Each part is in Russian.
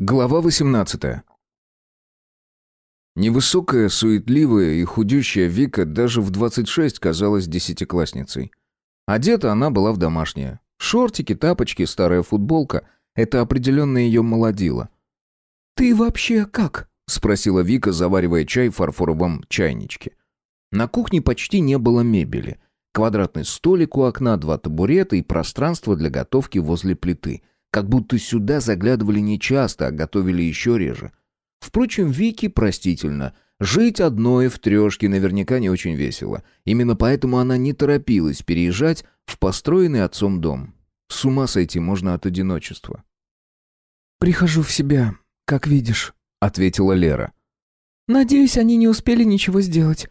Глава 18. Невысокая, суетливая и худющая Вика даже в 26 казалась десятиклассницей. Одета она была в домашнее. Шортики, тапочки, старая футболка — это определенно ее молодило. «Ты вообще как?» — спросила Вика, заваривая чай в фарфоровом чайничке. На кухне почти не было мебели. Квадратный столик у окна, два табурета и пространство для готовки возле плиты — как будто сюда заглядывали нечасто, а готовили еще реже. Впрочем, Вики простительно. Жить одной в трешке наверняка не очень весело. Именно поэтому она не торопилась переезжать в построенный отцом дом. С ума сойти можно от одиночества. «Прихожу в себя, как видишь», — ответила Лера. «Надеюсь, они не успели ничего сделать.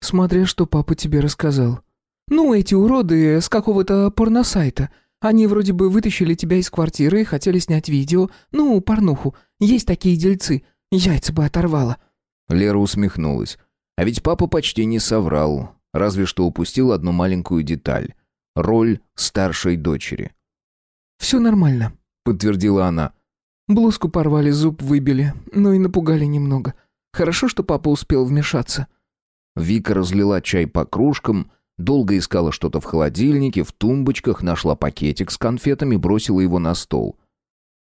Смотря, что папа тебе рассказал. Ну, эти уроды с какого-то порносайта. Они вроде бы вытащили тебя из квартиры и хотели снять видео. Ну, порнуху. Есть такие дельцы. Яйца бы оторвало». Лера усмехнулась. А ведь папа почти не соврал, разве что упустил одну маленькую деталь. Роль старшей дочери. «Все нормально», — подтвердила она. «Блузку порвали, зуб выбили, но и напугали немного. Хорошо, что папа успел вмешаться». Вика разлила чай по кружкам, Долго искала что-то в холодильнике, в тумбочках, нашла пакетик с конфетами, бросила его на стол.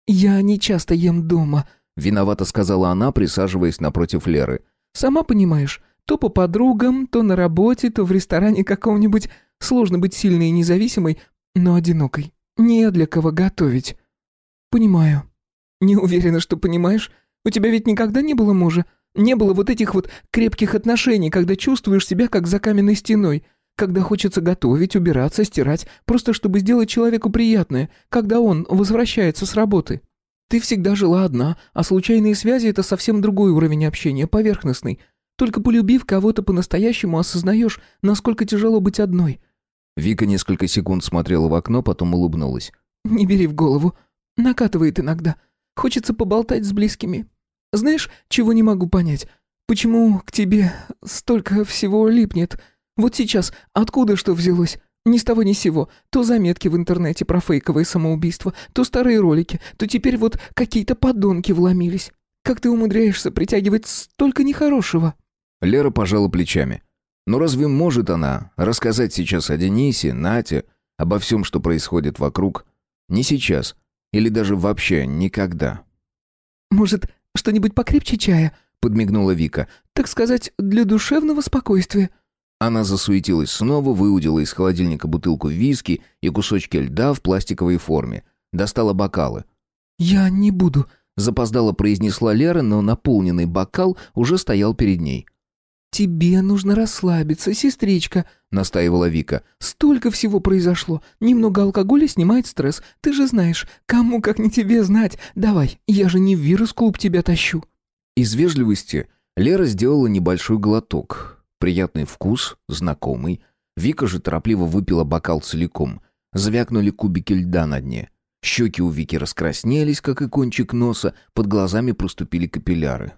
«Я не часто ем дома», — виновато сказала она, присаживаясь напротив Леры. «Сама понимаешь, то по подругам, то на работе, то в ресторане каком-нибудь. Сложно быть сильной и независимой, но одинокой. Не для кого готовить». «Понимаю». «Не уверена, что понимаешь. У тебя ведь никогда не было мужа? Не было вот этих вот крепких отношений, когда чувствуешь себя как за каменной стеной когда хочется готовить, убираться, стирать, просто чтобы сделать человеку приятное, когда он возвращается с работы. Ты всегда жила одна, а случайные связи — это совсем другой уровень общения, поверхностный. Только полюбив кого-то по-настоящему, осознаешь, насколько тяжело быть одной». Вика несколько секунд смотрела в окно, потом улыбнулась. «Не бери в голову. Накатывает иногда. Хочется поболтать с близкими. Знаешь, чего не могу понять? Почему к тебе столько всего липнет?» Вот сейчас откуда что взялось? Ни с того ни с сего. То заметки в интернете про фейковые самоубийства, то старые ролики, то теперь вот какие-то подонки вломились. Как ты умудряешься притягивать столько нехорошего?» Лера пожала плечами. «Ну разве может она рассказать сейчас о Денисе, Нате, обо всем, что происходит вокруг? Не сейчас. Или даже вообще никогда». «Может, что-нибудь покрепче чая?» — подмигнула Вика. «Так сказать, для душевного спокойствия». Она засуетилась снова, выудила из холодильника бутылку виски и кусочки льда в пластиковой форме. Достала бокалы. «Я не буду», — запоздала произнесла Лера, но наполненный бокал уже стоял перед ней. «Тебе нужно расслабиться, сестричка», — настаивала Вика. «Столько всего произошло. Немного алкоголя снимает стресс. Ты же знаешь, кому как не тебе знать. Давай, я же не в вирус-клуб тебя тащу». Из вежливости Лера сделала небольшой глоток. Приятный вкус, знакомый. Вика же торопливо выпила бокал целиком. Звякнули кубики льда на дне. Щеки у Вики раскраснелись, как и кончик носа, под глазами проступили капилляры.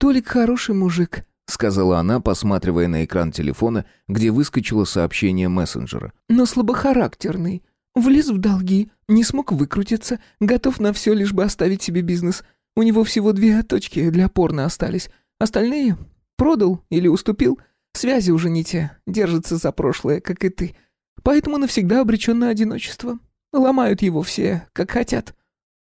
«Толик хороший мужик», — сказала она, посматривая на экран телефона, где выскочило сообщение мессенджера. «Но слабохарактерный. Влез в долги, не смог выкрутиться, готов на все, лишь бы оставить себе бизнес. У него всего две точки для порно остались. Остальные Продал или уступил? Связи уже не те, держатся за прошлое, как и ты. Поэтому навсегда обречен на одиночество. Ломают его все, как хотят».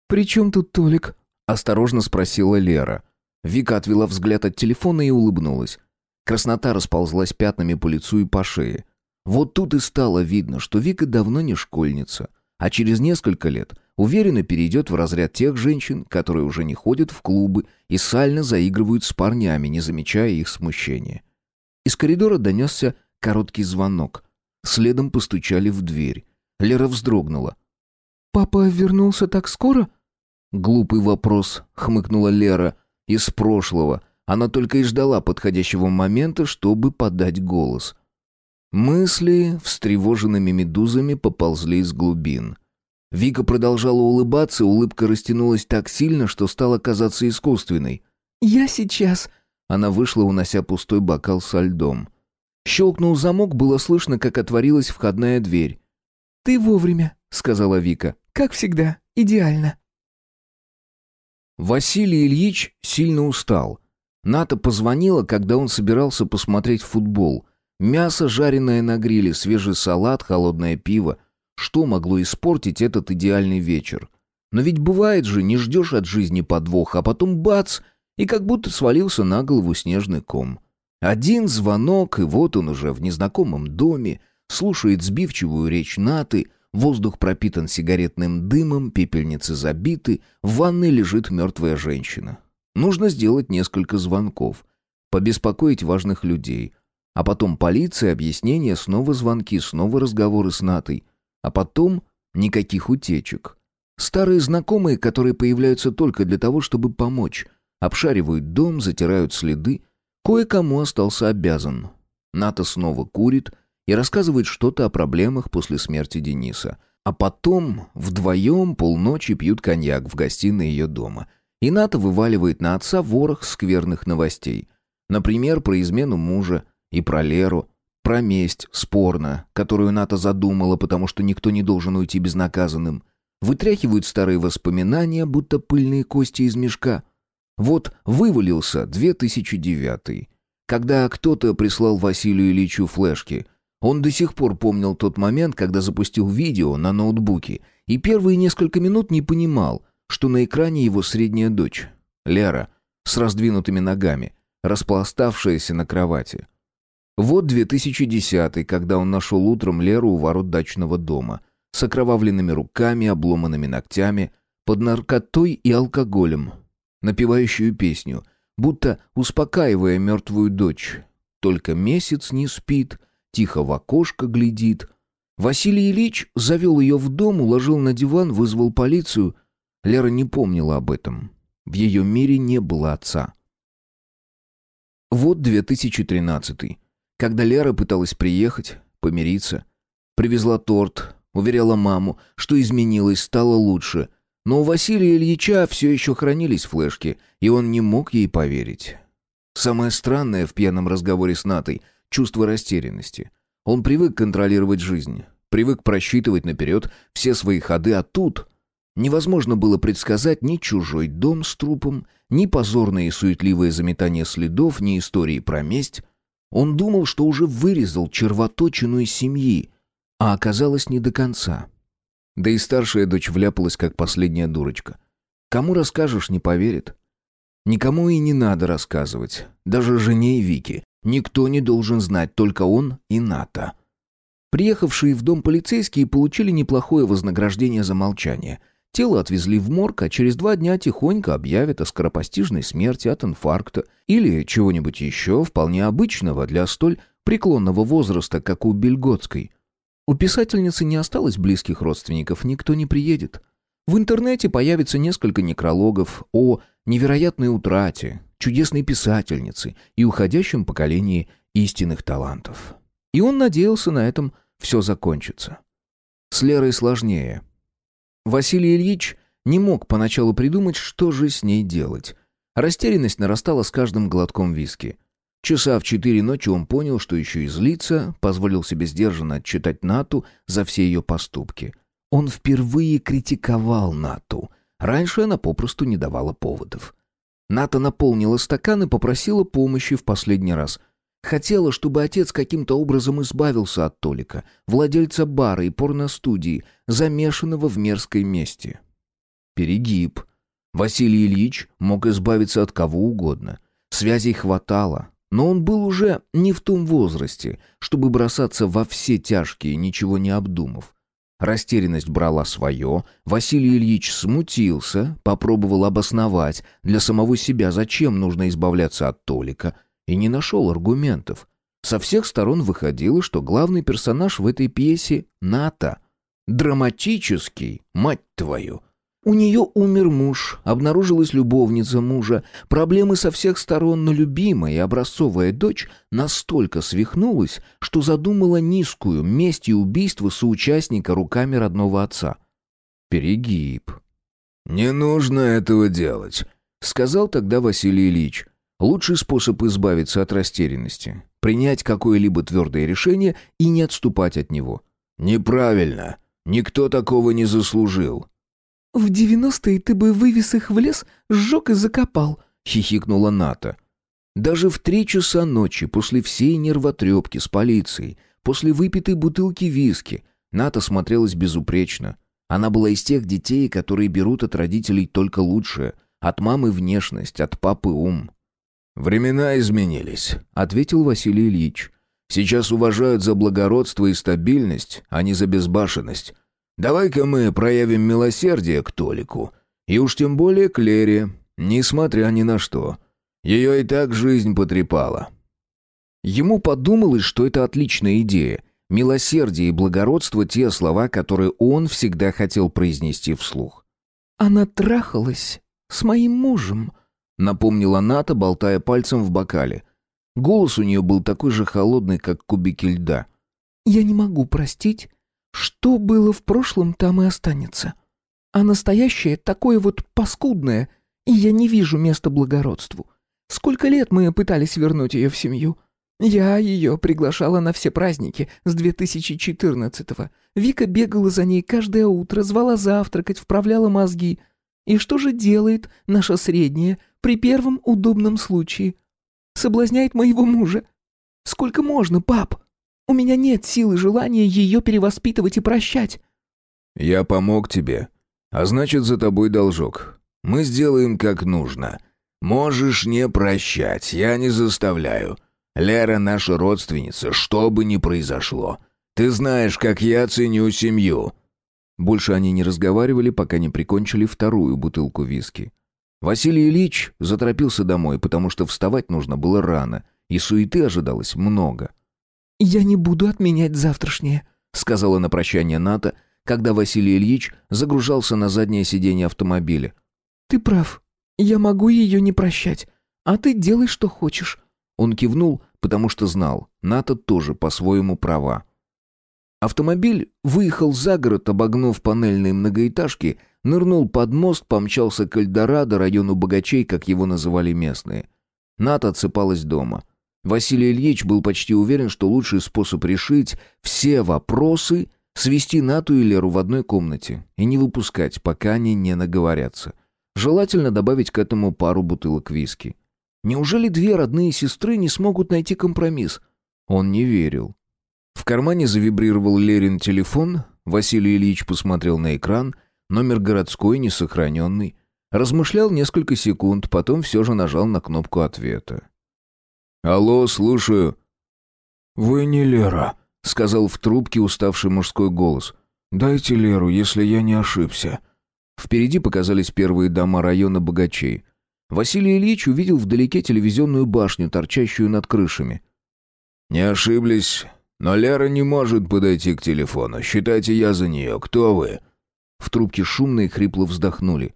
«При чем тут Толик?» — осторожно спросила Лера. Вика отвела взгляд от телефона и улыбнулась. Краснота расползлась пятнами по лицу и по шее. Вот тут и стало видно, что Вика давно не школьница, а через несколько лет уверенно перейдет в разряд тех женщин, которые уже не ходят в клубы и сально заигрывают с парнями, не замечая их смущения. Из коридора донесся короткий звонок. Следом постучали в дверь. Лера вздрогнула. «Папа вернулся так скоро?» «Глупый вопрос», — хмыкнула Лера. «Из прошлого. Она только и ждала подходящего момента, чтобы подать голос». Мысли встревоженными медузами поползли из глубин. Вика продолжала улыбаться, улыбка растянулась так сильно, что стала казаться искусственной. «Я сейчас...» Она вышла, унося пустой бокал со льдом. Щелкнул замок, было слышно, как отворилась входная дверь. «Ты вовремя», — сказала Вика. «Как всегда, идеально». Василий Ильич сильно устал. Ната позвонила, когда он собирался посмотреть футбол. Мясо, жареное на гриле, свежий салат, холодное пиво. Что могло испортить этот идеальный вечер? Но ведь бывает же, не ждешь от жизни подвоха, а потом бац, и как будто свалился на голову снежный ком. Один звонок, и вот он уже в незнакомом доме, слушает сбивчивую речь Наты, воздух пропитан сигаретным дымом, пепельницы забиты, в ванной лежит мертвая женщина. Нужно сделать несколько звонков, побеспокоить важных людей, а потом полиция, объяснения, снова звонки, снова разговоры с Натой, а потом никаких утечек. Старые знакомые, которые появляются только для того, чтобы помочь, обшаривают дом, затирают следы, кое-кому остался обязан. Ната снова курит, и рассказывает что-то о проблемах после смерти Дениса. А потом вдвоем полночи пьют коньяк в гостиной ее дома. И Ната вываливает на отца ворох скверных новостей. Например, про измену мужа и про Леру, про месть, спорно, которую Ната задумала, потому что никто не должен уйти безнаказанным. Вытряхивают старые воспоминания, будто пыльные кости из мешка. Вот вывалился 2009 когда кто-то прислал Василию Ильичу флешки – он до сих пор помнил тот момент, когда запустил видео на ноутбуке, и первые несколько минут не понимал, что на экране его средняя дочь, Лера, с раздвинутыми ногами, распластавшаяся на кровати. Вот 2010 когда он нашел утром Леру у ворот дачного дома, с окровавленными руками, обломанными ногтями, под наркотой и алкоголем, напевающую песню, будто успокаивая мертвую дочь. Только месяц не спит, тихо в окошко глядит. Василий Ильич завел ее в дом, уложил на диван, вызвал полицию. Лера не помнила об этом. В ее мире не было отца. Вот 2013 когда Лера пыталась приехать, помириться. Привезла торт, уверяла маму, что изменилось, стало лучше. Но у Василия Ильича все еще хранились флешки, и он не мог ей поверить. Самое странное в пьяном разговоре с Натой — чувство растерянности. Он привык контролировать жизнь, привык просчитывать наперед все свои ходы, а тут невозможно было предсказать ни чужой дом с трупом, ни позорное и суетливое заметание следов, ни истории про месть. Он думал, что уже вырезал червоточину из семьи, а оказалось не до конца. Да и старшая дочь вляпалась, как последняя дурочка. Кому расскажешь, не поверит. Никому и не надо рассказывать, даже жене и Вике. Никто не должен знать, только он и Ната. Приехавшие в дом полицейские получили неплохое вознаграждение за молчание. Тело отвезли в морг, а через два дня тихонько объявят о скоропостижной смерти от инфаркта или чего-нибудь еще вполне обычного для столь преклонного возраста, как у Бельготской. У писательницы не осталось близких родственников, никто не приедет. В интернете появится несколько некрологов о невероятной утрате, чудесной писательницы и уходящем поколении истинных талантов. И он надеялся на этом все закончится. С Лерой сложнее. Василий Ильич не мог поначалу придумать, что же с ней делать. Растерянность нарастала с каждым глотком виски. Часа в четыре ночи он понял, что еще и злится, позволил себе сдержанно отчитать Нату за все ее поступки. Он впервые критиковал Нату. Раньше она попросту не давала поводов. Ната наполнила стакан и попросила помощи в последний раз. Хотела, чтобы отец каким-то образом избавился от Толика, владельца бара и порностудии, замешанного в мерзкой мести. Перегиб. Василий Ильич мог избавиться от кого угодно. Связей хватало, но он был уже не в том возрасте, чтобы бросаться во все тяжкие, ничего не обдумав. Растерянность брала свое, Василий Ильич смутился, попробовал обосновать для самого себя, зачем нужно избавляться от Толика, и не нашел аргументов. Со всех сторон выходило, что главный персонаж в этой пьесе — Ната. Драматический, мать твою. У нее умер муж, обнаружилась любовница мужа, проблемы со всех сторон, но любимая и образцовая дочь настолько свихнулась, что задумала низкую месть и убийство соучастника руками родного отца. Перегиб. «Не нужно этого делать», — сказал тогда Василий Ильич. «Лучший способ избавиться от растерянности — принять какое-либо твердое решение и не отступать от него». «Неправильно. Никто такого не заслужил. В девяностые ты бы вывез их в лес, сжег и закопал», — хихикнула Ната. Даже в три часа ночи, после всей нервотрепки с полицией, после выпитой бутылки виски, Ната смотрелась безупречно. Она была из тех детей, которые берут от родителей только лучшее. От мамы внешность, от папы ум. «Времена изменились», — ответил Василий Ильич. «Сейчас уважают за благородство и стабильность, а не за безбашенность. Давай-ка мы проявим милосердие к Толику. И уж тем более к Лере, несмотря ни на что. Ее и так жизнь потрепала». Ему подумалось, что это отличная идея. Милосердие и благородство — те слова, которые он всегда хотел произнести вслух. «Она трахалась с моим мужем», — напомнила Ната, болтая пальцем в бокале. Голос у нее был такой же холодный, как кубики льда. «Я не могу простить. Что было в прошлом, там и останется. А настоящее такое вот паскудное, и я не вижу места благородству. Сколько лет мы пытались вернуть ее в семью?» Я ее приглашала на все праздники с 2014-го. Вика бегала за ней каждое утро, звала завтракать, вправляла мозги. И что же делает наша средняя при первом удобном случае? Соблазняет моего мужа. Сколько можно, пап? У меня нет силы желания ее перевоспитывать и прощать. Я помог тебе, а значит, за тобой должок. Мы сделаем как нужно. Можешь не прощать, я не заставляю. Лера наша родственница, что бы ни произошло. Ты знаешь, как я ценю семью». Больше они не разговаривали, пока не прикончили вторую бутылку виски. Василий Ильич заторопился домой, потому что вставать нужно было рано, и суеты ожидалось много. «Я не буду отменять завтрашнее», — сказала на прощание Ната, когда Василий Ильич загружался на заднее сиденье автомобиля. «Ты прав. Я могу ее не прощать. А ты делай, что хочешь». Он кивнул, потому что знал, Ната тоже по-своему права. Автомобиль выехал за город, обогнув панельные многоэтажки, нырнул под мост, помчался к Эльдорадо, району богачей, как его называли местные. Ната отсыпалась дома. Василий Ильич был почти уверен, что лучший способ решить все вопросы — свести Нату и Леру в одной комнате и не выпускать, пока они не наговорятся. Желательно добавить к этому пару бутылок виски. Неужели две родные сестры не смогут найти компромисс? Он не верил. В кармане завибрировал Лерин телефон. Василий Ильич посмотрел на экран. Номер городской, несохраненный. Размышлял несколько секунд, потом все же нажал на кнопку ответа. «Алло, слушаю». «Вы не Лера», — сказал в трубке уставший мужской голос. «Дайте Леру, если я не ошибся». Впереди показались первые дома района богачей. Василий Ильич увидел вдалеке телевизионную башню, торчащую над крышами. «Не ошиблись, но Лера не может подойти к телефону. Считайте, я за нее. Кто вы?» В трубке шумно и хрипло вздохнули.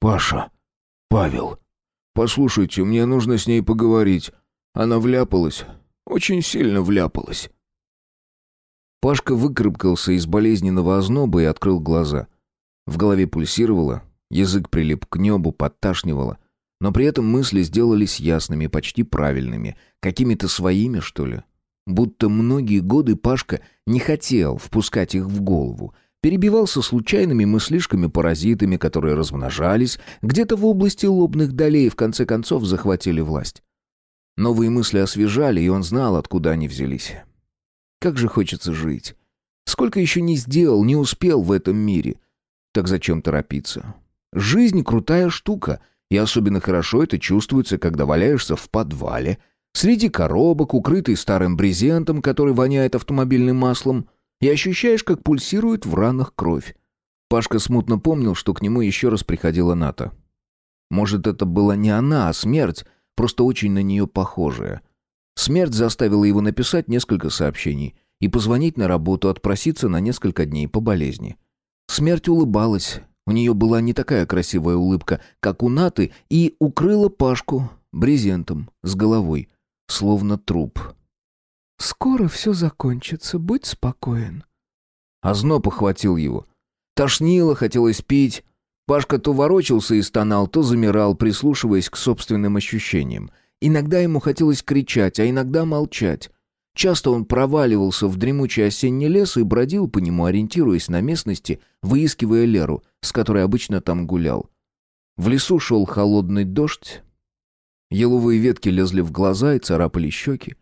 «Паша. Павел. Послушайте, мне нужно с ней поговорить. Она вляпалась. Очень сильно вляпалась». Пашка выкарабкался из болезненного озноба и открыл глаза. В голове пульсировало, язык прилип к небу, подташнивало. Но при этом мысли сделались ясными, почти правильными, какими-то своими, что ли. Будто многие годы Пашка не хотел впускать их в голову, перебивался случайными мыслишками-паразитами, которые размножались, где-то в области лобных долей и в конце концов захватили власть. Новые мысли освежали, и он знал, откуда они взялись. Как же хочется жить. Сколько еще не сделал, не успел в этом мире. Так зачем торопиться? Жизнь крутая штука — и особенно хорошо это чувствуется, когда валяешься в подвале, среди коробок, укрытый старым брезентом, который воняет автомобильным маслом, и ощущаешь, как пульсирует в ранах кровь. Пашка смутно помнил, что к нему еще раз приходила Ната. Может, это была не она, а смерть, просто очень на нее похожая. Смерть заставила его написать несколько сообщений и позвонить на работу, отпроситься на несколько дней по болезни. Смерть улыбалась, у нее была не такая красивая улыбка, как у Наты, и укрыла Пашку брезентом с головой, словно труп. «Скоро все закончится, будь спокоен». Озноб охватил его. Тошнило, хотелось пить. Пашка то ворочался и стонал, то замирал, прислушиваясь к собственным ощущениям. Иногда ему хотелось кричать, а иногда молчать. Часто он проваливался в дремучий осенний лес и бродил по нему, ориентируясь на местности, выискивая Леру, с которой обычно там гулял. В лесу шел холодный дождь. Еловые ветки лезли в глаза и царапали щеки.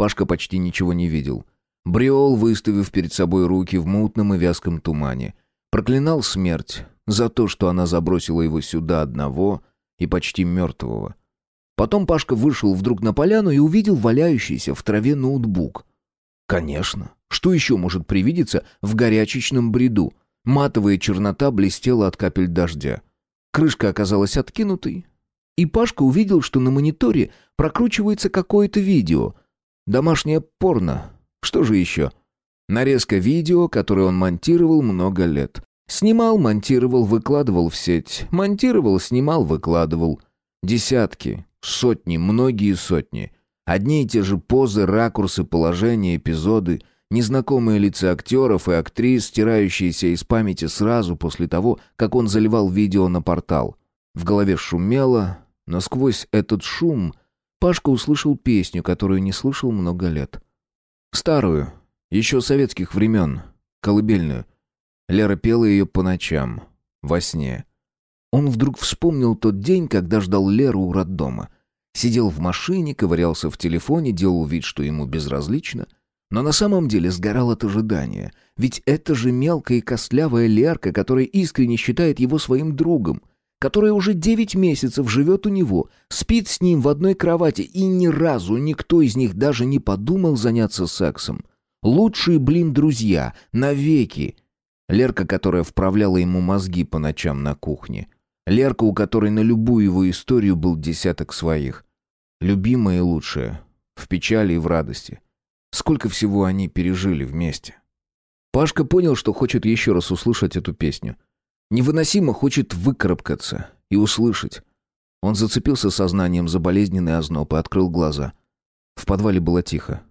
Пашка почти ничего не видел. Бриол, выставив перед собой руки в мутном и вязком тумане, проклинал смерть за то, что она забросила его сюда одного и почти мертвого. Потом Пашка вышел вдруг на поляну и увидел валяющийся в траве ноутбук. Конечно, что еще может привидеться в горячечном бреду? Матовая чернота блестела от капель дождя. Крышка оказалась откинутой, и Пашка увидел, что на мониторе прокручивается какое-то видео. Домашнее порно. Что же еще? Нарезка видео, которое он монтировал много лет. Снимал, монтировал, выкладывал в сеть. Монтировал, снимал, выкладывал. Десятки, сотни, многие сотни. Одни и те же позы, ракурсы, положения, эпизоды. Незнакомые лица актеров и актрис, стирающиеся из памяти сразу после того, как он заливал видео на портал. В голове шумело, но сквозь этот шум Пашка услышал песню, которую не слышал много лет. Старую, еще советских времен, колыбельную. Лера пела ее по ночам, во сне. Он вдруг вспомнил тот день, когда ждал Леру у роддома. Сидел в машине, ковырялся в телефоне, делал вид, что ему безразлично. Но на самом деле сгорал от ожидания. Ведь это же мелкая и костлявая Лерка, которая искренне считает его своим другом, которая уже девять месяцев живет у него, спит с ним в одной кровати, и ни разу никто из них даже не подумал заняться сексом. Лучшие, блин, друзья, навеки. Лерка, которая вправляла ему мозги по ночам на кухне. Лерка, у которой на любую его историю был десяток своих. Любимая и лучшая. В печали и в радости. Сколько всего они пережили вместе. Пашка понял, что хочет еще раз услышать эту песню. Невыносимо хочет выкарабкаться и услышать. Он зацепился сознанием за болезненный озноб и открыл глаза. В подвале было тихо.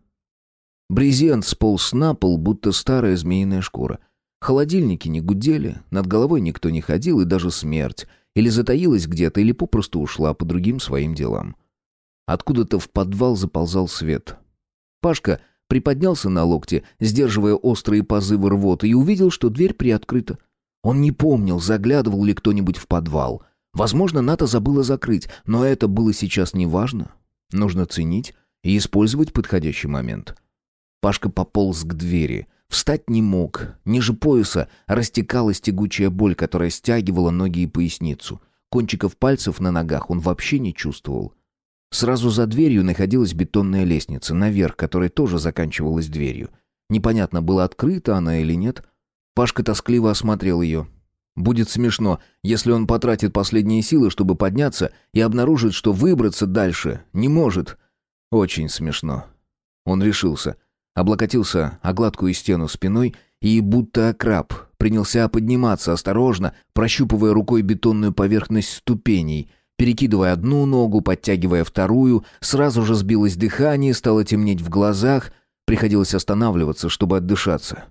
Брезент сполз на пол, будто старая змеиная шкура. Холодильники не гудели, над головой никто не ходил, и даже смерть или затаилась где-то, или попросту ушла по другим своим делам. Откуда-то в подвал заползал свет. Пашка приподнялся на локте, сдерживая острые позывы рвоты, и увидел, что дверь приоткрыта. Он не помнил, заглядывал ли кто-нибудь в подвал. Возможно, Ната забыла закрыть, но это было сейчас не важно. Нужно ценить и использовать подходящий момент. Пашка пополз к двери — Встать не мог. Ниже пояса растекалась тягучая боль, которая стягивала ноги и поясницу. Кончиков пальцев на ногах он вообще не чувствовал. Сразу за дверью находилась бетонная лестница, наверх, которая тоже заканчивалась дверью. Непонятно, была открыта она или нет. Пашка тоскливо осмотрел ее. Будет смешно, если он потратит последние силы, чтобы подняться, и обнаружит, что выбраться дальше не может. Очень смешно. Он решился — облокотился о гладкую стену спиной и, будто окраб, принялся подниматься осторожно, прощупывая рукой бетонную поверхность ступеней, перекидывая одну ногу, подтягивая вторую, сразу же сбилось дыхание, стало темнеть в глазах, приходилось останавливаться, чтобы отдышаться.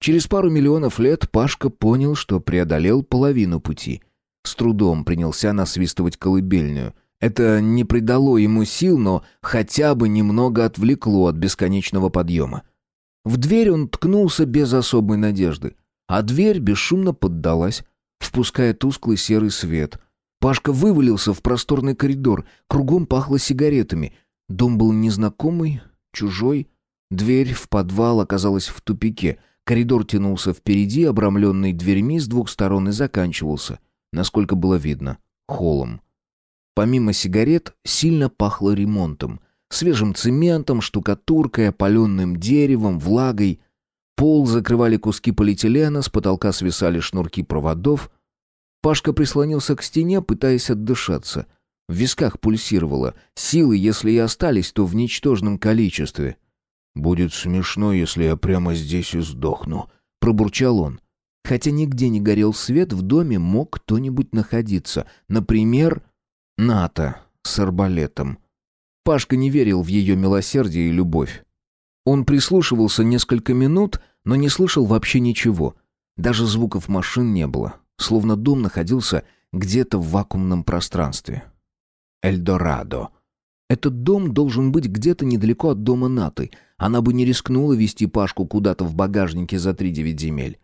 Через пару миллионов лет Пашка понял, что преодолел половину пути. С трудом принялся насвистывать колыбельную — это не придало ему сил, но хотя бы немного отвлекло от бесконечного подъема. В дверь он ткнулся без особой надежды, а дверь бесшумно поддалась, впуская тусклый серый свет. Пашка вывалился в просторный коридор, кругом пахло сигаретами. Дом был незнакомый, чужой. Дверь в подвал оказалась в тупике. Коридор тянулся впереди, обрамленный дверьми с двух сторон и заканчивался, насколько было видно, холлом. Помимо сигарет, сильно пахло ремонтом. Свежим цементом, штукатуркой, опаленным деревом, влагой. Пол закрывали куски полиэтилена, с потолка свисали шнурки проводов. Пашка прислонился к стене, пытаясь отдышаться. В висках пульсировало. Силы, если и остались, то в ничтожном количестве. «Будет смешно, если я прямо здесь и сдохну», — пробурчал он. Хотя нигде не горел свет, в доме мог кто-нибудь находиться. Например, Ната с арбалетом. Пашка не верил в ее милосердие и любовь. Он прислушивался несколько минут, но не слышал вообще ничего. Даже звуков машин не было, словно дом находился где-то в вакуумном пространстве. Эльдорадо. Этот дом должен быть где-то недалеко от дома Наты. Она бы не рискнула вести Пашку куда-то в багажнике за три девять земель.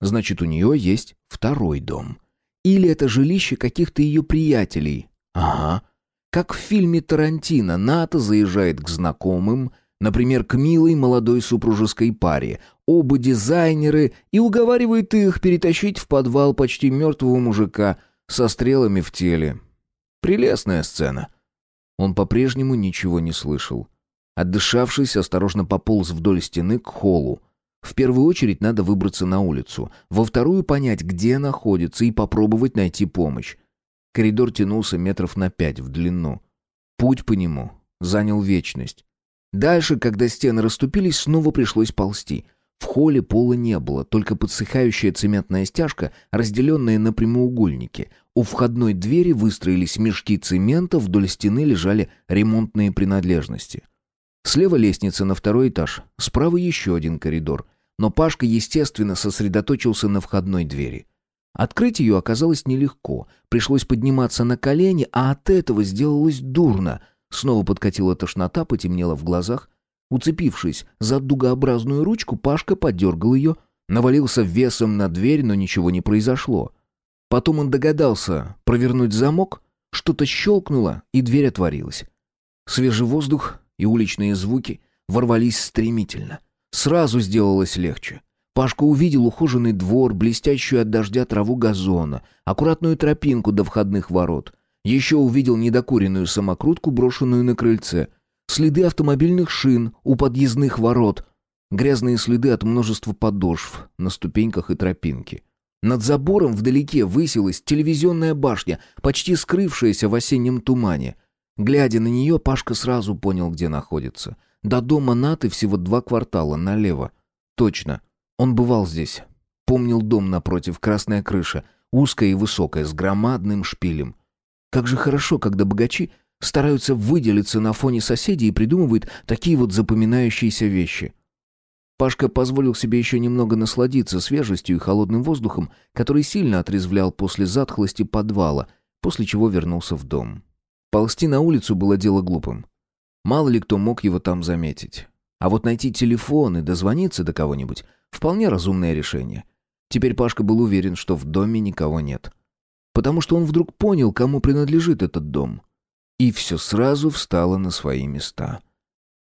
Значит, у нее есть второй дом. Или это жилище каких-то ее приятелей. Ага. Как в фильме Тарантино, Ната заезжает к знакомым, например, к милой молодой супружеской паре, оба дизайнеры, и уговаривает их перетащить в подвал почти мертвого мужика со стрелами в теле. Прелестная сцена. Он по-прежнему ничего не слышал. Отдышавшись, осторожно пополз вдоль стены к холлу. В первую очередь надо выбраться на улицу, во вторую понять, где находится, и попробовать найти помощь. Коридор тянулся метров на пять в длину. Путь по нему занял вечность. Дальше, когда стены расступились, снова пришлось ползти. В холле пола не было, только подсыхающая цементная стяжка, разделенная на прямоугольники. У входной двери выстроились мешки цемента, вдоль стены лежали ремонтные принадлежности. Слева лестница на второй этаж, справа еще один коридор. Но Пашка, естественно, сосредоточился на входной двери. Открыть ее оказалось нелегко. Пришлось подниматься на колени, а от этого сделалось дурно. Снова подкатила тошнота, потемнело в глазах. Уцепившись за дугообразную ручку, Пашка подергал ее, навалился весом на дверь, но ничего не произошло. Потом он догадался провернуть замок, что-то щелкнуло, и дверь отворилась. Свежий воздух и уличные звуки ворвались стремительно. Сразу сделалось легче. Пашка увидел ухоженный двор, блестящую от дождя траву газона, аккуратную тропинку до входных ворот. Еще увидел недокуренную самокрутку, брошенную на крыльце, следы автомобильных шин у подъездных ворот, грязные следы от множества подошв на ступеньках и тропинке. Над забором вдалеке высилась телевизионная башня, почти скрывшаяся в осеннем тумане. Глядя на нее, Пашка сразу понял, где находится. До дома Наты всего два квартала налево. Точно, он бывал здесь. Помнил дом напротив, красная крыша, узкая и высокая, с громадным шпилем. Как же хорошо, когда богачи стараются выделиться на фоне соседей и придумывают такие вот запоминающиеся вещи. Пашка позволил себе еще немного насладиться свежестью и холодным воздухом, который сильно отрезвлял после затхлости подвала, после чего вернулся в дом. Ползти на улицу было дело глупым. Мало ли кто мог его там заметить. А вот найти телефон и дозвониться до кого-нибудь — вполне разумное решение. Теперь Пашка был уверен, что в доме никого нет. Потому что он вдруг понял, кому принадлежит этот дом. И все сразу встало на свои места.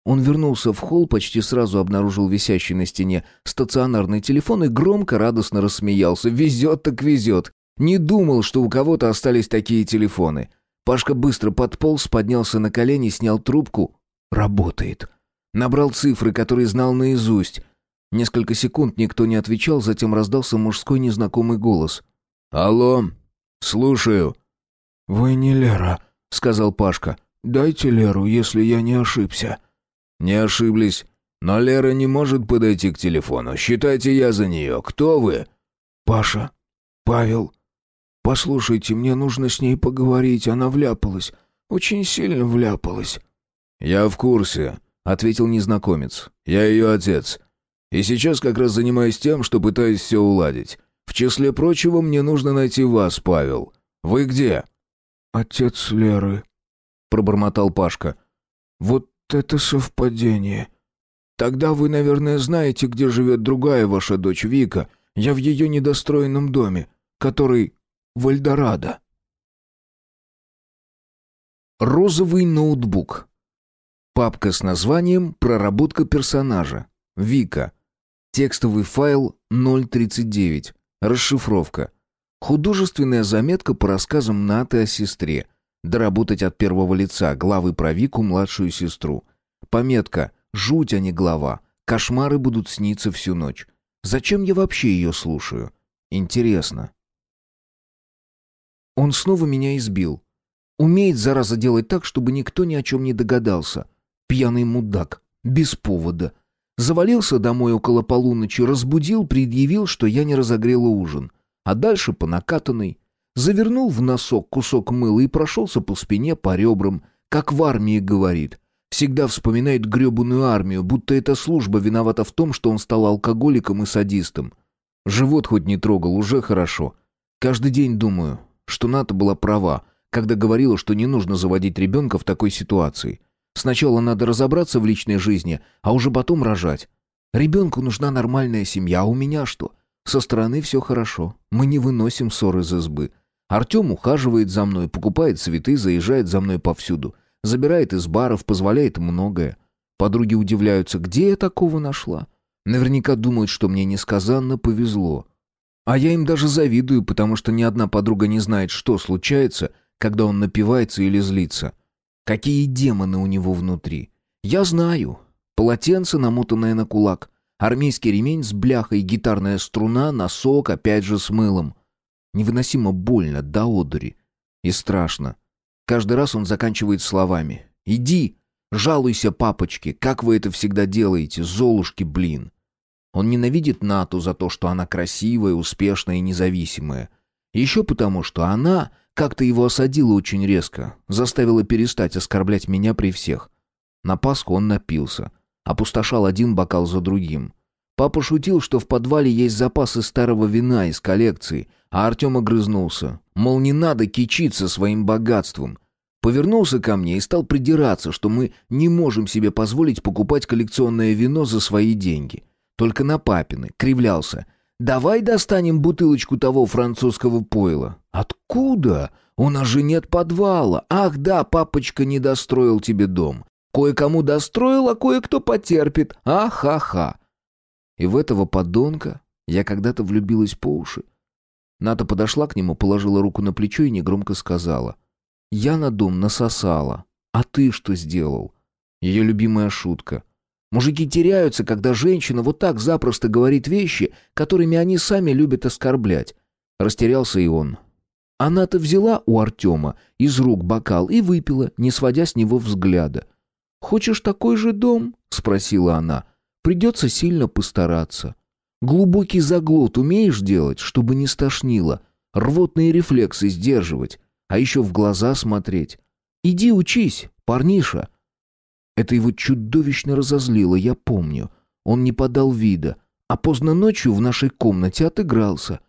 Он вернулся в холл, почти сразу обнаружил висящий на стене стационарный телефон и громко, радостно рассмеялся. «Везет так везет!» Не думал, что у кого-то остались такие телефоны. Пашка быстро подполз, поднялся на колени, снял трубку. «Работает!» Набрал цифры, которые знал наизусть. Несколько секунд никто не отвечал, затем раздался мужской незнакомый голос. «Алло, слушаю». «Вы не Лера», — сказал Пашка. «Дайте Леру, если я не ошибся». «Не ошиблись. Но Лера не может подойти к телефону. Считайте я за нее. Кто вы?» «Паша. Павел. Послушайте, мне нужно с ней поговорить. Она вляпалась. Очень сильно вляпалась». «Я в курсе ответил незнакомец. «Я ее отец. И сейчас как раз занимаюсь тем, что пытаюсь все уладить. В числе прочего, мне нужно найти вас, Павел. Вы где?» «Отец Леры», — пробормотал Пашка. «Вот это совпадение. Тогда вы, наверное, знаете, где живет другая ваша дочь Вика. Я в ее недостроенном доме, который в Эльдорадо». Розовый ноутбук. Папка с названием «Проработка персонажа». Вика. Текстовый файл 039. Расшифровка. Художественная заметка по рассказам Наты о сестре. Доработать от первого лица главы про Вику, младшую сестру. Пометка «Жуть, а не глава». Кошмары будут сниться всю ночь. Зачем я вообще ее слушаю? Интересно. Он снова меня избил. Умеет, зараза, делать так, чтобы никто ни о чем не догадался. Пьяный мудак. Без повода. Завалился домой около полуночи, разбудил, предъявил, что я не разогрела ужин. А дальше по накатанной. Завернул в носок кусок мыла и прошелся по спине, по ребрам. Как в армии говорит. Всегда вспоминает гребаную армию, будто эта служба виновата в том, что он стал алкоголиком и садистом. Живот хоть не трогал, уже хорошо. Каждый день думаю, что Ната была права, когда говорила, что не нужно заводить ребенка в такой ситуации. Сначала надо разобраться в личной жизни, а уже потом рожать. Ребенку нужна нормальная семья, а у меня что? Со стороны все хорошо. Мы не выносим ссор из избы. Артем ухаживает за мной, покупает цветы, заезжает за мной повсюду. Забирает из баров, позволяет многое. Подруги удивляются, где я такого нашла. Наверняка думают, что мне несказанно повезло. А я им даже завидую, потому что ни одна подруга не знает, что случается, когда он напивается или злится. Какие демоны у него внутри. Я знаю. Полотенце, намотанное на кулак, армейский ремень с бляхой, гитарная струна, носок, опять же с мылом. Невыносимо больно, до одури. И страшно. Каждый раз он заканчивает словами. «Иди, жалуйся папочке, как вы это всегда делаете, золушки, блин». Он ненавидит Нату за то, что она красивая, успешная и независимая. Еще потому, что она как-то его осадила очень резко, заставила перестать оскорблять меня при всех. На Пасху он напился, опустошал один бокал за другим. Папа шутил, что в подвале есть запасы старого вина из коллекции, а Артем огрызнулся. Мол, не надо кичиться своим богатством. Повернулся ко мне и стал придираться, что мы не можем себе позволить покупать коллекционное вино за свои деньги. Только на папины. Кривлялся. «Давай достанем бутылочку того французского пойла». «Откуда? У нас же нет подвала. Ах да, папочка не достроил тебе дом. Кое-кому достроил, а кое-кто потерпит. Ах-ха-ха». И в этого подонка я когда-то влюбилась по уши. Ната подошла к нему, положила руку на плечо и негромко сказала. «Я на дом насосала. А ты что сделал?» Ее любимая шутка. Мужики теряются, когда женщина вот так запросто говорит вещи, которыми они сами любят оскорблять. Растерялся и он. Она-то взяла у Артема из рук бокал и выпила, не сводя с него взгляда. «Хочешь такой же дом?» — спросила она. «Придется сильно постараться. Глубокий заглот умеешь делать, чтобы не стошнило, рвотные рефлексы сдерживать, а еще в глаза смотреть. Иди учись, парниша». Это его чудовищно разозлило, я помню. Он не подал вида, а поздно ночью в нашей комнате отыгрался.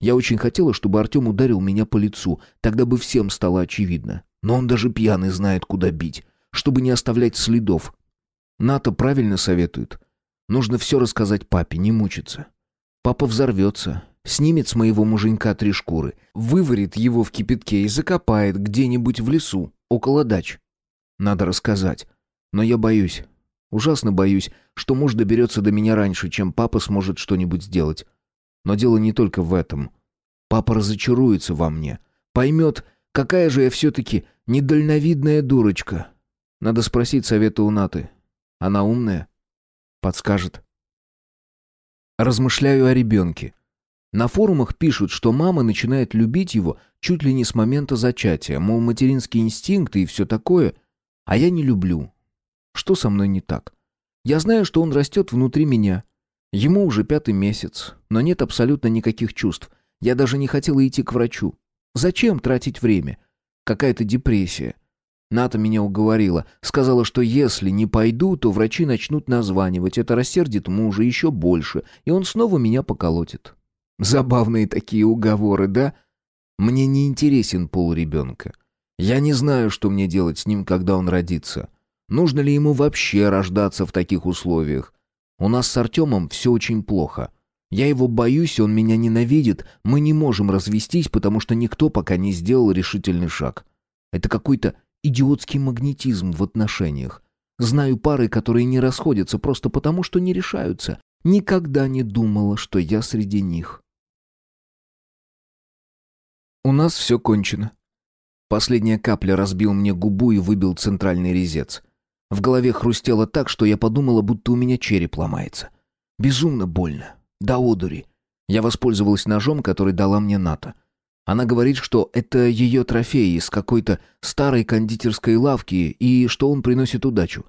Я очень хотела, чтобы Артем ударил меня по лицу, тогда бы всем стало очевидно. Но он даже пьяный знает, куда бить, чтобы не оставлять следов. Ната правильно советует. Нужно все рассказать папе, не мучиться. Папа взорвется, снимет с моего муженька три шкуры, выварит его в кипятке и закопает где-нибудь в лесу, около дач. Надо рассказать. Но я боюсь, ужасно боюсь, что муж доберется до меня раньше, чем папа сможет что-нибудь сделать. Но дело не только в этом. Папа разочаруется во мне, поймет, какая же я все-таки недальновидная дурочка. Надо спросить совета у Наты. Она умная? Подскажет. Размышляю о ребенке. На форумах пишут, что мама начинает любить его чуть ли не с момента зачатия, мол, материнские инстинкты и все такое, а я не люблю, что со мной не так? Я знаю, что он растет внутри меня. Ему уже пятый месяц, но нет абсолютно никаких чувств. Я даже не хотела идти к врачу. Зачем тратить время? Какая-то депрессия. Ната меня уговорила. Сказала, что если не пойду, то врачи начнут названивать. Это рассердит мужа еще больше, и он снова меня поколотит. Забавные такие уговоры, да? Мне не интересен пол ребенка. Я не знаю, что мне делать с ним, когда он родится. Нужно ли ему вообще рождаться в таких условиях? У нас с Артемом все очень плохо. Я его боюсь, он меня ненавидит. Мы не можем развестись, потому что никто пока не сделал решительный шаг. Это какой-то идиотский магнетизм в отношениях. Знаю пары, которые не расходятся просто потому, что не решаются. Никогда не думала, что я среди них. У нас все кончено. Последняя капля разбил мне губу и выбил центральный резец. В голове хрустело так, что я подумала, будто у меня череп ломается. Безумно больно. До одури. Я воспользовалась ножом, который дала мне Ната. Она говорит, что это ее трофей из какой-то старой кондитерской лавки и что он приносит удачу.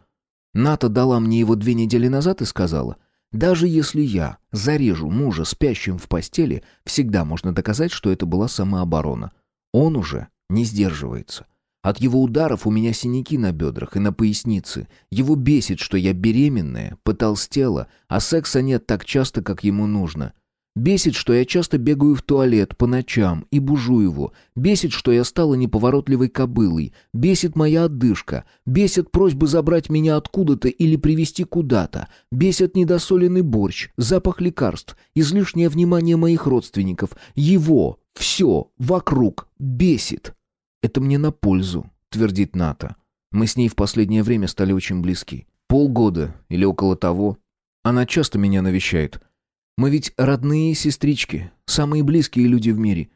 Ната дала мне его две недели назад и сказала, даже если я зарежу мужа спящим в постели, всегда можно доказать, что это была самооборона. Он уже не сдерживается. От его ударов у меня синяки на бедрах и на пояснице. Его бесит, что я беременная, потолстела, а секса нет так часто, как ему нужно. Бесит, что я часто бегаю в туалет по ночам и бужу его. Бесит, что я стала неповоротливой кобылой. Бесит моя отдышка. Бесит просьбы забрать меня откуда-то или привезти куда-то. Бесит недосоленный борщ, запах лекарств, излишнее внимание моих родственников. Его, все, вокруг, бесит. Это мне на пользу, твердит Ната. Мы с ней в последнее время стали очень близки. Полгода или около того. Она часто меня навещает. Мы ведь родные сестрички, самые близкие люди в мире.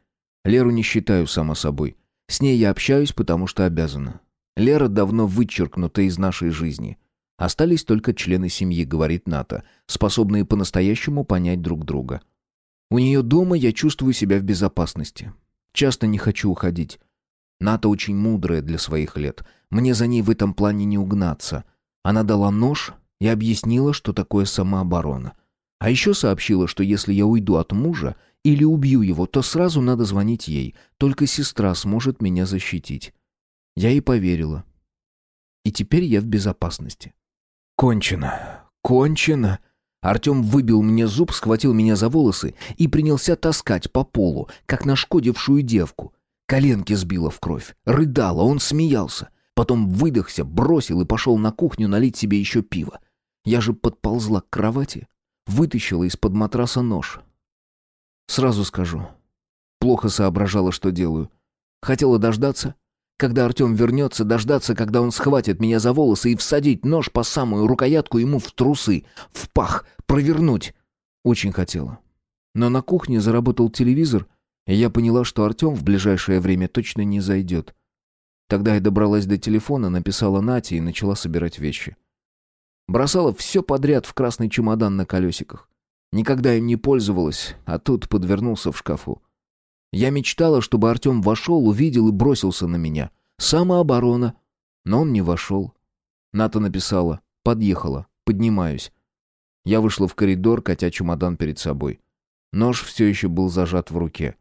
Леру не считаю, само собой. С ней я общаюсь, потому что обязана. Лера давно вычеркнута из нашей жизни. Остались только члены семьи, говорит Ната, способные по-настоящему понять друг друга. У нее дома я чувствую себя в безопасности. Часто не хочу уходить. Ната очень мудрая для своих лет. Мне за ней в этом плане не угнаться. Она дала нож и объяснила, что такое самооборона. А еще сообщила, что если я уйду от мужа или убью его, то сразу надо звонить ей. Только сестра сможет меня защитить. Я ей поверила. И теперь я в безопасности. Кончено. Кончено. Артем выбил мне зуб, схватил меня за волосы и принялся таскать по полу, как нашкодившую девку. Коленки сбило в кровь. Рыдала, он смеялся. Потом выдохся, бросил и пошел на кухню налить себе еще пиво. Я же подползла к кровати, вытащила из-под матраса нож. Сразу скажу, плохо соображала, что делаю. Хотела дождаться, когда Артем вернется, дождаться, когда он схватит меня за волосы и всадить нож по самую рукоятку ему в трусы, в пах, провернуть. Очень хотела. Но на кухне заработал телевизор, и я поняла, что Артем в ближайшее время точно не зайдет. Тогда я добралась до телефона, написала Нате и начала собирать вещи. Бросала все подряд в красный чемодан на колесиках. Никогда им не пользовалась, а тут подвернулся в шкафу. Я мечтала, чтобы Артем вошел, увидел и бросился на меня. Самооборона. Но он не вошел. Ната написала. Подъехала. Поднимаюсь. Я вышла в коридор, катя чемодан перед собой. Нож все еще был зажат в руке.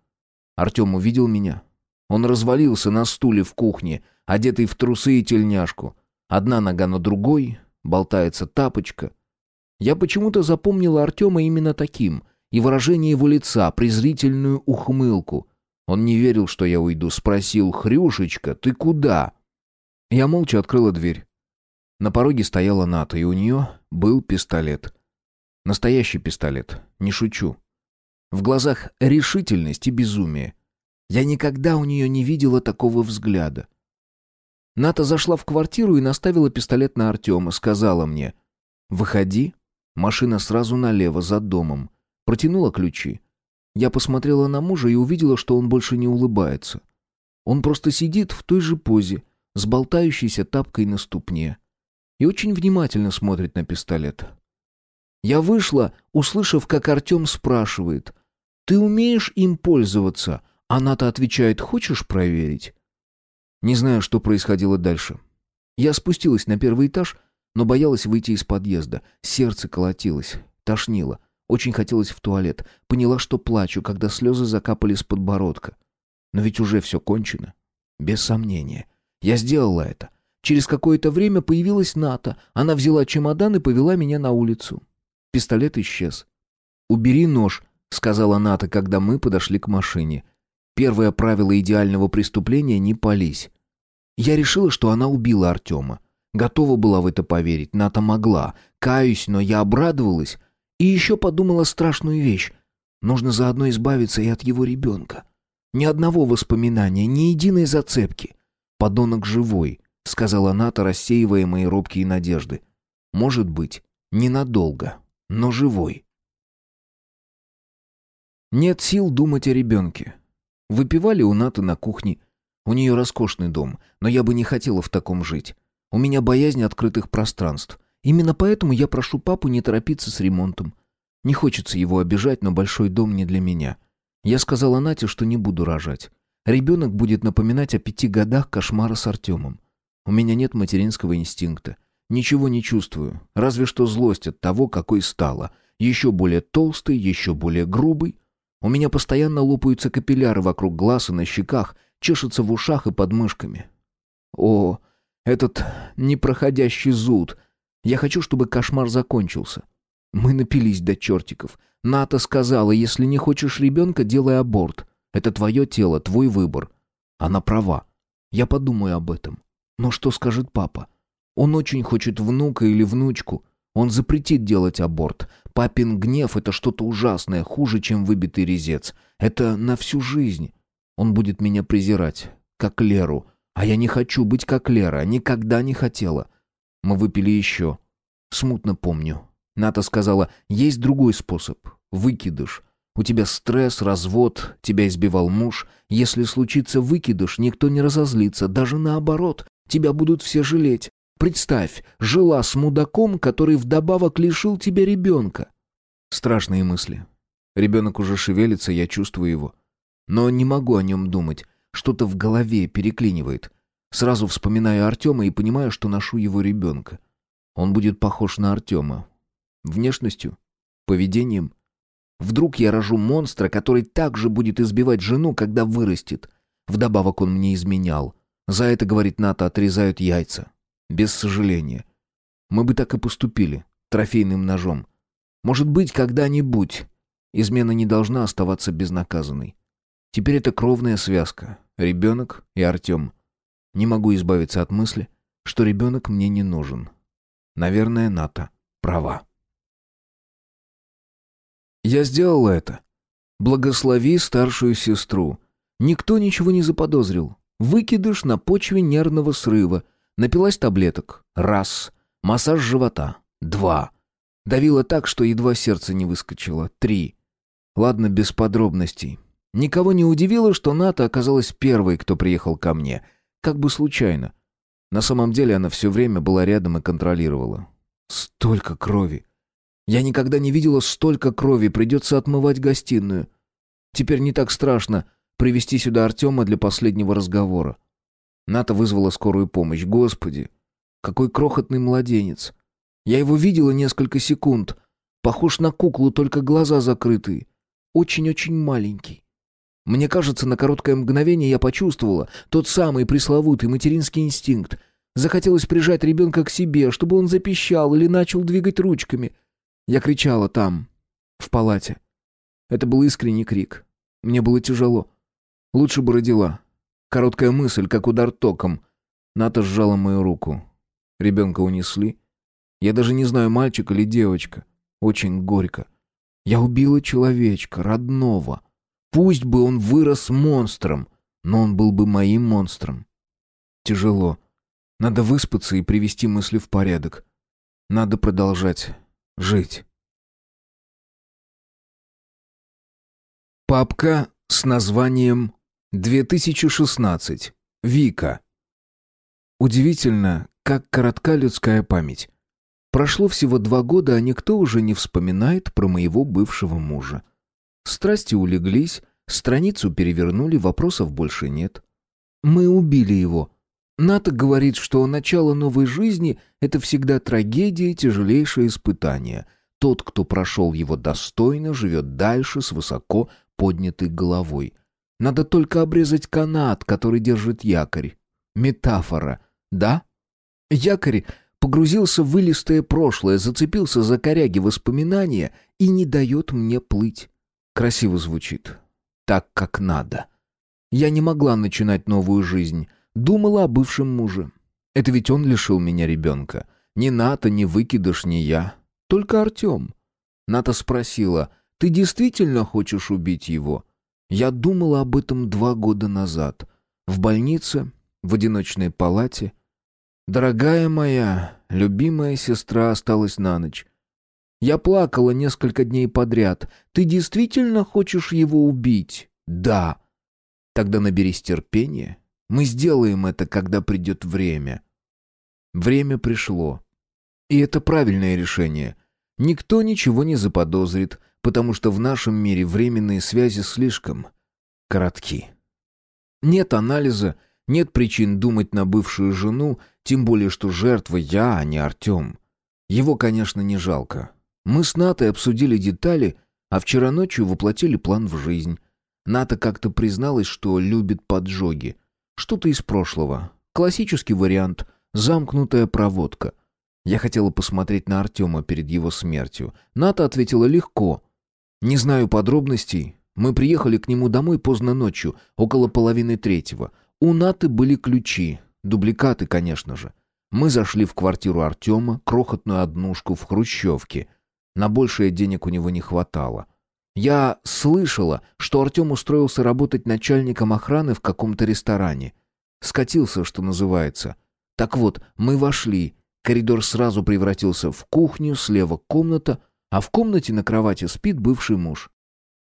Артем увидел меня. Он развалился на стуле в кухне, одетый в трусы и тельняшку. Одна нога на другой, болтается тапочка. Я почему-то запомнила Артема именно таким, и выражение его лица, презрительную ухмылку. Он не верил, что я уйду, спросил, «Хрюшечка, ты куда?» Я молча открыла дверь. На пороге стояла Ната, и у нее был пистолет. Настоящий пистолет, не шучу. В глазах решительность и безумие. Я никогда у нее не видела такого взгляда. Ната зашла в квартиру и наставила пистолет на Артема, сказала мне «Выходи». Машина сразу налево, за домом. Протянула ключи. Я посмотрела на мужа и увидела, что он больше не улыбается. Он просто сидит в той же позе, с болтающейся тапкой на ступне. И очень внимательно смотрит на пистолет. Я вышла, услышав, как Артем спрашивает. «Ты умеешь им пользоваться?» Она-то отвечает «Хочешь проверить?» Не знаю, что происходило дальше. Я спустилась на первый этаж, но боялась выйти из подъезда. Сердце колотилось, тошнило. Очень хотелось в туалет. Поняла, что плачу, когда слезы закапали с подбородка. Но ведь уже все кончено. Без сомнения. Я сделала это. Через какое-то время появилась Ната. Она взяла чемодан и повела меня на улицу. Пистолет исчез. «Убери нож», — сказала Ната, когда мы подошли к машине. Первое правило идеального преступления — не пались. Я решила, что она убила Артема. Готова была в это поверить, Ната могла. Каюсь, но я обрадовалась. И еще подумала страшную вещь. Нужно заодно избавиться и от его ребенка. Ни одного воспоминания, ни единой зацепки. «Подонок живой», — сказала Ната, рассеивая мои робкие надежды. «Может быть, ненадолго, но живой». Нет сил думать о ребенке. Выпивали у Наты на кухне. У нее роскошный дом, но я бы не хотела в таком жить. У меня боязнь открытых пространств. Именно поэтому я прошу папу не торопиться с ремонтом. Не хочется его обижать, но большой дом не для меня. Я сказала Нате, что не буду рожать. Ребенок будет напоминать о пяти годах кошмара с Артемом. У меня нет материнского инстинкта. Ничего не чувствую, разве что злость от того, какой стала. Еще более толстый, еще более грубый. У меня постоянно лопаются капилляры вокруг глаз и на щеках, чешутся в ушах и под мышками. О, этот непроходящий зуд. Я хочу, чтобы кошмар закончился. Мы напились до чертиков. Ната сказала, если не хочешь ребенка, делай аборт. Это твое тело, твой выбор. Она права. Я подумаю об этом. Но что скажет папа? Он очень хочет внука или внучку. Он запретит делать аборт. Папин гнев — это что-то ужасное, хуже, чем выбитый резец. Это на всю жизнь. Он будет меня презирать, как Леру. А я не хочу быть как Лера, никогда не хотела. Мы выпили еще. Смутно помню. Ната сказала, есть другой способ. Выкидыш. У тебя стресс, развод, тебя избивал муж. Если случится выкидыш, никто не разозлится, даже наоборот. Тебя будут все жалеть. Представь, жила с мудаком, который вдобавок лишил тебя ребенка. Страшные мысли. Ребенок уже шевелится, я чувствую его. Но не могу о нем думать. Что-то в голове переклинивает. Сразу вспоминаю Артема и понимаю, что ношу его ребенка. Он будет похож на Артема. Внешностью? Поведением? Вдруг я рожу монстра, который также будет избивать жену, когда вырастет. Вдобавок он мне изменял. За это, говорит Ната, отрезают яйца. Без сожаления. Мы бы так и поступили. Трофейным ножом. Может быть, когда-нибудь. Измена не должна оставаться безнаказанной. Теперь это кровная связка. Ребенок и Артем. Не могу избавиться от мысли, что ребенок мне не нужен. Наверное, Ната права. Я сделал это. Благослови старшую сестру. Никто ничего не заподозрил. Выкидыш на почве нервного срыва. Напилась таблеток. Раз. Массаж живота. Два. Давила так, что едва сердце не выскочило. Три. Ладно, без подробностей. Никого не удивило, что Ната оказалась первой, кто приехал ко мне. Как бы случайно. На самом деле она все время была рядом и контролировала. Столько крови. Я никогда не видела столько крови, придется отмывать гостиную. Теперь не так страшно привести сюда Артема для последнего разговора. Ната вызвала скорую помощь. Господи, какой крохотный младенец. Я его видела несколько секунд. Похож на куклу, только глаза закрытые. Очень-очень маленький. Мне кажется, на короткое мгновение я почувствовала тот самый пресловутый материнский инстинкт. Захотелось прижать ребенка к себе, чтобы он запищал или начал двигать ручками. Я кричала там, в палате. Это был искренний крик. Мне было тяжело. Лучше бы родила. Короткая мысль, как удар током. Ната сжала мою руку. Ребенка унесли. Я даже не знаю, мальчик или девочка. Очень горько. Я убила человечка, родного. Пусть бы он вырос монстром, но он был бы моим монстром. Тяжело. Надо выспаться и привести мысли в порядок. Надо продолжать жить. Папка с названием «2016. Вика». Удивительно, как коротка людская память. Прошло всего два года, а никто уже не вспоминает про моего бывшего мужа. Страсти улеглись, страницу перевернули, вопросов больше нет. Мы убили его. Ната говорит, что начало новой жизни — это всегда трагедия и тяжелейшее испытание. Тот, кто прошел его достойно, живет дальше с высоко поднятой головой. Надо только обрезать канат, который держит якорь. Метафора, да? Якорь погрузился в вылистое прошлое, зацепился за коряги воспоминания и не дает мне плыть. Красиво звучит. Так, как надо. Я не могла начинать новую жизнь. Думала о бывшем муже. Это ведь он лишил меня ребенка. Ни Ната, ни Выкидыш, ни я. Только Артем. Ната спросила, «Ты действительно хочешь убить его?» Я думала об этом два года назад. В больнице, в одиночной палате. Дорогая моя, любимая сестра осталась на ночь. Я плакала несколько дней подряд. Ты действительно хочешь его убить? Да. Тогда наберись терпения. Мы сделаем это, когда придет время. Время пришло. И это правильное решение. Никто ничего не заподозрит, потому что в нашем мире временные связи слишком коротки. Нет анализа, нет причин думать на бывшую жену, тем более что жертва я, а не Артем. Его, конечно, не жалко. Мы с Натой обсудили детали, а вчера ночью воплотили план в жизнь. Ната как-то призналась, что любит поджоги. Что-то из прошлого. Классический вариант. Замкнутая проводка. Я хотела посмотреть на Артема перед его смертью. Ната ответила легко. Не знаю подробностей. Мы приехали к нему домой поздно ночью, около половины третьего. У Наты были ключи. Дубликаты, конечно же. Мы зашли в квартиру Артема, крохотную однушку в Хрущевке. На большее денег у него не хватало. Я слышала, что Артем устроился работать начальником охраны в каком-то ресторане. Скатился, что называется. Так вот, мы вошли. Коридор сразу превратился в кухню, слева комната, а в комнате на кровати спит бывший муж.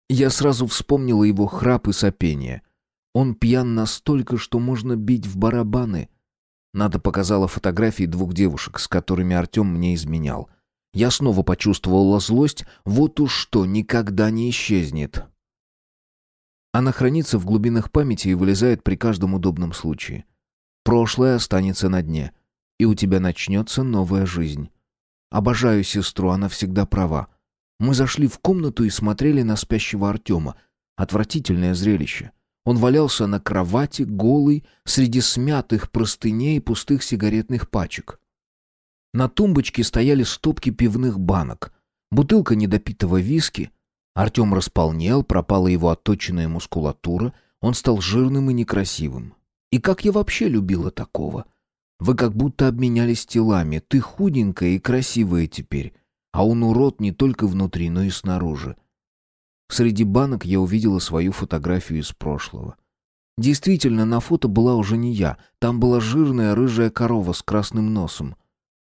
Я сразу вспомнила его храп и сопение. Он пьян настолько, что можно бить в барабаны. Надо показала фотографии двух девушек, с которыми Артем мне изменял. Я снова почувствовала злость, вот уж что никогда не исчезнет. Она хранится в глубинах памяти и вылезает при каждом удобном случае. Прошлое останется на дне, и у тебя начнется новая жизнь. Обожаю сестру, она всегда права. Мы зашли в комнату и смотрели на спящего Артема. Отвратительное зрелище. Он валялся на кровати, голый, среди смятых простыней и пустых сигаретных пачек. На тумбочке стояли стопки пивных банок, бутылка недопитого виски. Артем располнел, пропала его отточенная мускулатура, он стал жирным и некрасивым. И как я вообще любила такого? Вы как будто обменялись телами, ты худенькая и красивая теперь, а он урод не только внутри, но и снаружи. Среди банок я увидела свою фотографию из прошлого. Действительно, на фото была уже не я. Там была жирная рыжая корова с красным носом.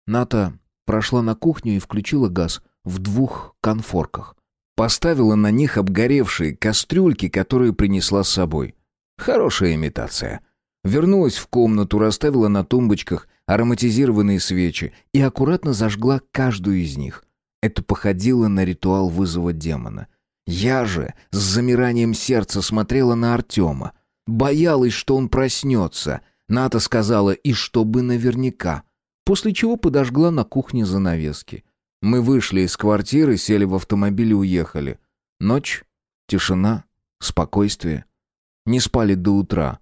Ната прошла на кухню и включила газ в двух конфорках. Поставила на них обгоревшие кастрюльки, которые принесла с собой. Хорошая имитация. Вернулась в комнату, расставила на тумбочках ароматизированные свечи и аккуратно зажгла каждую из них. Это походило на ритуал вызова демона. Я же с замиранием сердца смотрела на Артема. Боялась, что он проснется. Ната сказала, и чтобы наверняка. После чего подожгла на кухне занавески. Мы вышли из квартиры, сели в автомобиль и уехали. Ночь, тишина, спокойствие. Не спали до утра.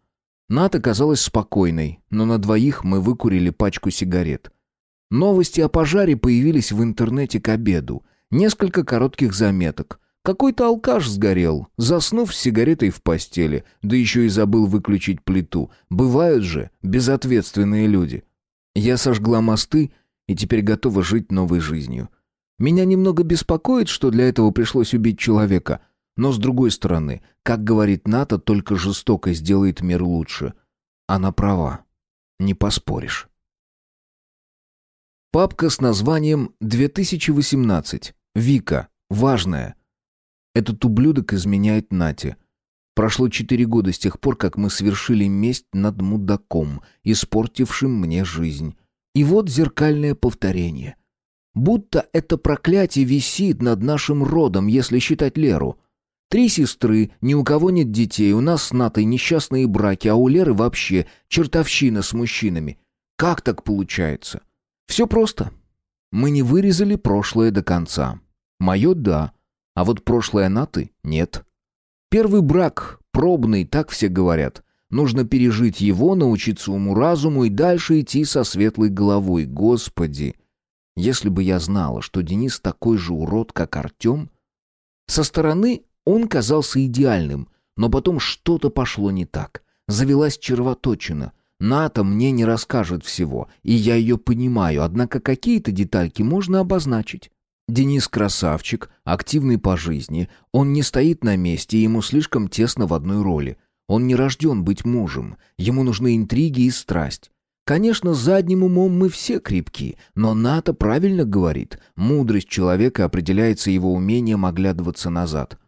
Ната казалась спокойной, но на двоих мы выкурили пачку сигарет. Новости о пожаре появились в интернете к обеду. Несколько коротких заметок. Какой-то алкаш сгорел, заснув с сигаретой в постели, да еще и забыл выключить плиту. Бывают же безответственные люди. Я сожгла мосты и теперь готова жить новой жизнью. Меня немного беспокоит, что для этого пришлось убить человека. Но с другой стороны, как говорит НАТО, только жестокость делает мир лучше. Она права. Не поспоришь. Папка с названием «2018». Вика. Важная. Этот ублюдок изменяет Нате. Прошло четыре года с тех пор, как мы совершили месть над мудаком, испортившим мне жизнь. И вот зеркальное повторение. Будто это проклятие висит над нашим родом, если считать Леру. Три сестры, ни у кого нет детей, у нас с Натой несчастные браки, а у Леры вообще чертовщина с мужчинами. Как так получается? Все просто. Мы не вырезали прошлое до конца. Мое — да. А вот прошлое Наты нет. Первый брак, пробный, так все говорят. Нужно пережить его, научиться уму-разуму и дальше идти со светлой головой. Господи! Если бы я знала, что Денис такой же урод, как Артем... Со стороны он казался идеальным, но потом что-то пошло не так. Завелась червоточина. Ната мне не расскажет всего, и я ее понимаю, однако какие-то детальки можно обозначить. Денис красавчик, активный по жизни. Он не стоит на месте, и ему слишком тесно в одной роли. Он не рожден быть мужем. Ему нужны интриги и страсть. Конечно, задним умом мы все крепки, но Ната правильно говорит. Мудрость человека определяется его умением оглядываться назад.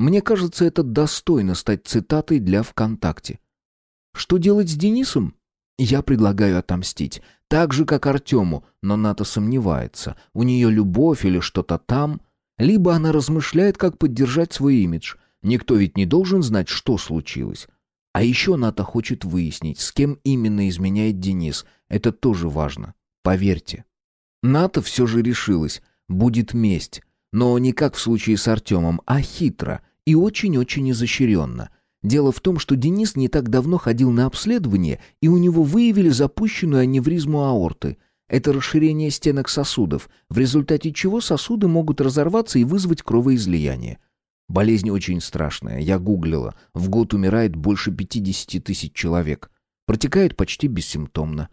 Мне кажется, это достойно стать цитатой для ВКонтакте. Что делать с Денисом? Я предлагаю отомстить. Так же, как Артему, но Ната сомневается. У нее любовь или что-то там. Либо она размышляет, как поддержать свой имидж. Никто ведь не должен знать, что случилось. А еще Ната хочет выяснить, с кем именно изменяет Денис. Это тоже важно. Поверьте. Ната все же решилась. Будет месть. Но не как в случае с Артемом, а хитро и очень-очень изощренно – Дело в том, что Денис не так давно ходил на обследование, и у него выявили запущенную аневризму аорты. это расширение стенок сосудов, в результате чего сосуды могут разорваться и вызвать кровоизлияние. Болезнь очень страшная, я гуглила. В год умирает больше 50 тысяч человек. Протекает почти бессимптомно.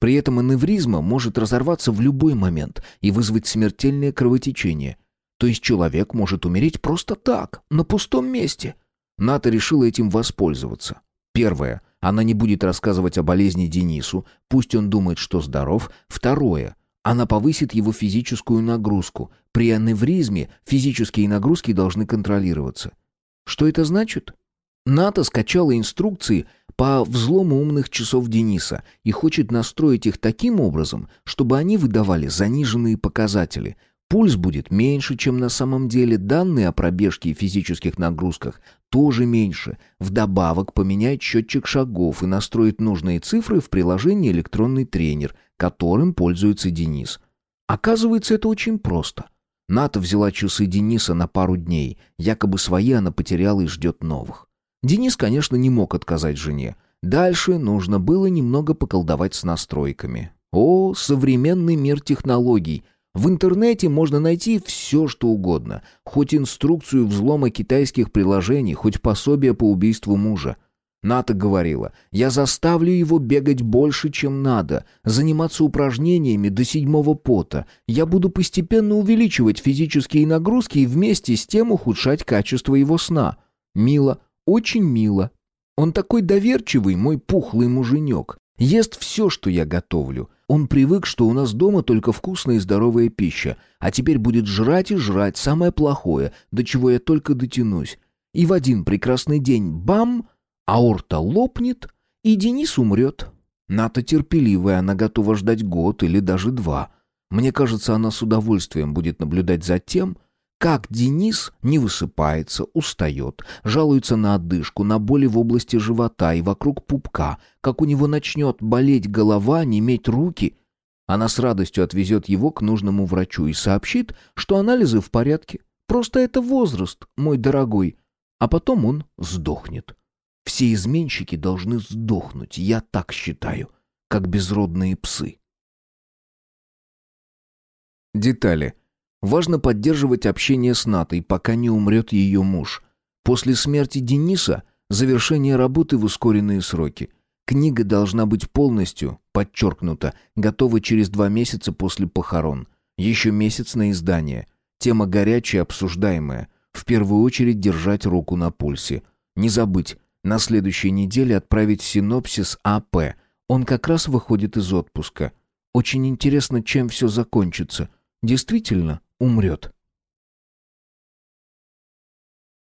При этом аневризма может разорваться в любой момент и вызвать смертельное кровотечение. То есть человек может умереть просто так, на пустом месте. Ната решила этим воспользоваться. Первое. Она не будет рассказывать о болезни Денису, пусть он думает, что здоров. Второе. Она повысит его физическую нагрузку. При аневризме физические нагрузки должны контролироваться. Что это значит? НАТО скачала инструкции по взлому умных часов Дениса и хочет настроить их таким образом, чтобы они выдавали заниженные показатели. Пульс будет меньше, чем на самом деле, данные о пробежке и физических нагрузках тоже меньше. Вдобавок поменять счетчик шагов и настроить нужные цифры в приложении «Электронный тренер», которым пользуется Денис. Оказывается, это очень просто. Ната взяла часы Дениса на пару дней. Якобы свои она потеряла и ждет новых. Денис, конечно, не мог отказать жене. Дальше нужно было немного поколдовать с настройками. О, современный мир технологий — в интернете можно найти все, что угодно. Хоть инструкцию взлома китайских приложений, хоть пособие по убийству мужа. Ната говорила, я заставлю его бегать больше, чем надо, заниматься упражнениями до седьмого пота. Я буду постепенно увеличивать физические нагрузки и вместе с тем ухудшать качество его сна. Мило, очень мило. Он такой доверчивый, мой пухлый муженек. Ест все, что я готовлю. Он привык, что у нас дома только вкусная и здоровая пища, а теперь будет жрать и жрать самое плохое, до чего я только дотянусь. И в один прекрасный день — бам! Аорта лопнет, и Денис умрет. Ната терпеливая, она готова ждать год или даже два. Мне кажется, она с удовольствием будет наблюдать за тем, как Денис не высыпается, устает, жалуется на одышку, на боли в области живота и вокруг пупка, как у него начнет болеть голова, неметь руки. Она с радостью отвезет его к нужному врачу и сообщит, что анализы в порядке. Просто это возраст, мой дорогой. А потом он сдохнет. Все изменщики должны сдохнуть, я так считаю, как безродные псы. Детали. Важно поддерживать общение с Натой, пока не умрет ее муж. После смерти Дениса завершение работы в ускоренные сроки. Книга должна быть полностью, подчеркнуто, готова через два месяца после похорон. Еще месяц на издание. Тема горячая, обсуждаемая. В первую очередь держать руку на пульсе. Не забыть, на следующей неделе отправить синопсис АП. Он как раз выходит из отпуска. Очень интересно, чем все закончится. Действительно, умрет.